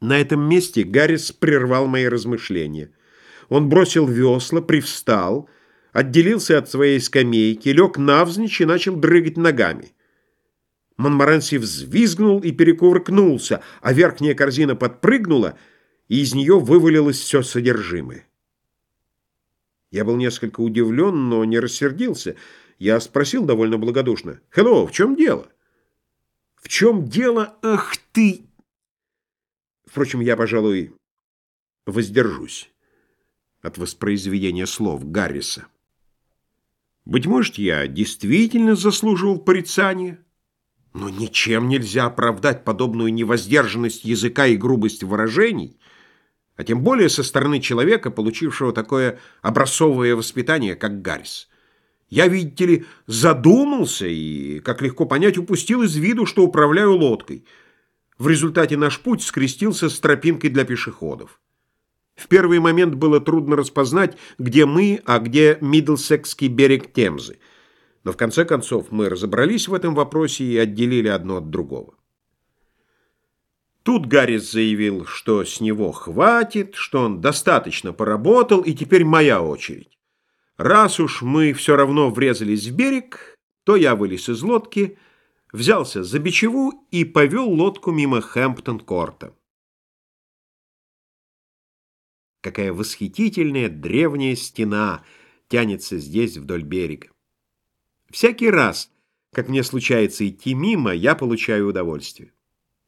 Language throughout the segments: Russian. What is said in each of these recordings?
На этом месте Гаррис прервал мои размышления. Он бросил весла, привстал, отделился от своей скамейки, лег навзничь и начал дрыгать ногами. Монмаранси взвизгнул и перекувыркнулся, а верхняя корзина подпрыгнула, и из нее вывалилось все содержимое. Я был несколько удивлен, но не рассердился. Я спросил довольно благодушно. «Хелло, в чем дело?» «В чем дело? Ах ты!» Впрочем, я, пожалуй, воздержусь от воспроизведения слов Гарриса. Быть может, я действительно заслуживал порицания, но ничем нельзя оправдать подобную невоздержанность языка и грубость выражений, а тем более со стороны человека, получившего такое образцовое воспитание, как Гаррис. Я, видите ли, задумался и, как легко понять, упустил из виду, что управляю лодкой — в результате наш путь скрестился с тропинкой для пешеходов. В первый момент было трудно распознать, где мы, а где Мидлсекский берег Темзы. Но в конце концов мы разобрались в этом вопросе и отделили одно от другого. Тут Гаррис заявил, что с него хватит, что он достаточно поработал, и теперь моя очередь. Раз уж мы все равно врезались в берег, то я вылез из лодки, взялся за бичеву и повел лодку мимо Хэмптон-корта. Какая восхитительная древняя стена тянется здесь вдоль берега. Всякий раз, как мне случается идти мимо, я получаю удовольствие.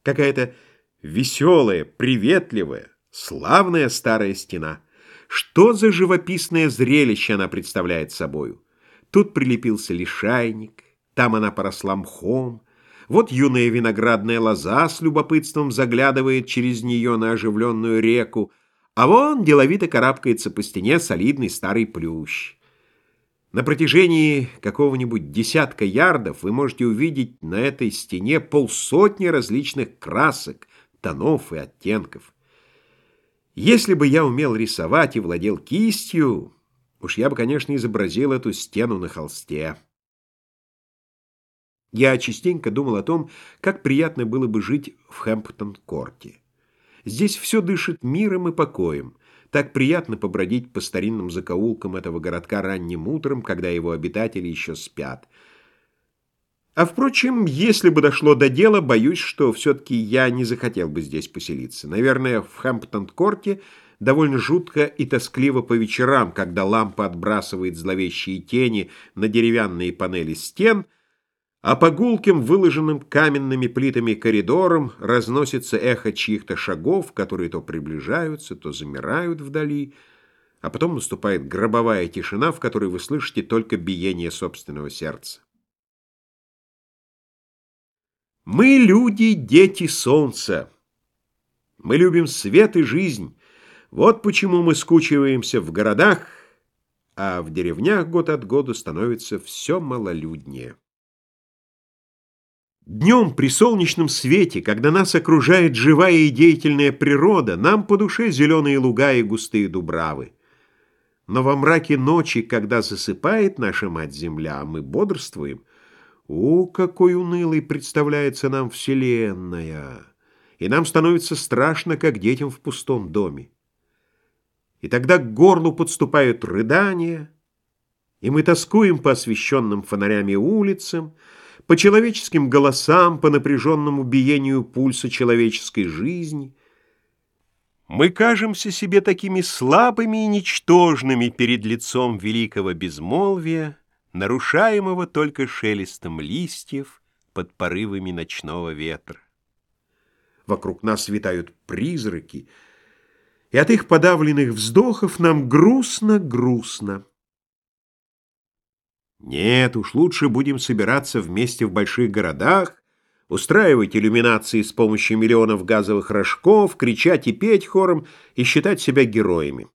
Какая-то веселая, приветливая, славная старая стена. Что за живописное зрелище она представляет собою? Тут прилепился лишайник, там она поросла мхом. Вот юная виноградная лоза с любопытством заглядывает через нее на оживленную реку, а вон деловито карабкается по стене солидный старый плющ. На протяжении какого-нибудь десятка ярдов вы можете увидеть на этой стене полсотни различных красок, тонов и оттенков. Если бы я умел рисовать и владел кистью, уж я бы, конечно, изобразил эту стену на холсте. Я частенько думал о том, как приятно было бы жить в Хэмптон-корте. Здесь все дышит миром и покоем. Так приятно побродить по старинным закоулкам этого городка ранним утром, когда его обитатели еще спят. А, впрочем, если бы дошло до дела, боюсь, что все-таки я не захотел бы здесь поселиться. Наверное, в Хэмптон-корте довольно жутко и тоскливо по вечерам, когда лампа отбрасывает зловещие тени на деревянные панели стен — а по гулким, выложенным каменными плитами коридорам разносится эхо чьих-то шагов, которые то приближаются, то замирают вдали, а потом наступает гробовая тишина, в которой вы слышите только биение собственного сердца. Мы люди, дети солнца. Мы любим свет и жизнь. Вот почему мы скучиваемся в городах, а в деревнях год от года становится все малолюднее. Днем при солнечном свете, когда нас окружает живая и деятельная природа, нам по душе зеленые луга и густые дубравы. Но во мраке ночи, когда засыпает наша мать-земля, мы бодрствуем. О, какой унылой представляется нам вселенная! И нам становится страшно, как детям в пустом доме. И тогда к горлу подступают рыдания, и мы тоскуем по освещенным фонарями улицам, по человеческим голосам, по напряженному биению пульса человеческой жизни. Мы кажемся себе такими слабыми и ничтожными перед лицом великого безмолвия, нарушаемого только шелестом листьев под порывами ночного ветра. Вокруг нас витают призраки, и от их подавленных вздохов нам грустно-грустно. Нет, уж лучше будем собираться вместе в больших городах, устраивать иллюминации с помощью миллионов газовых рожков, кричать и петь хором и считать себя героями.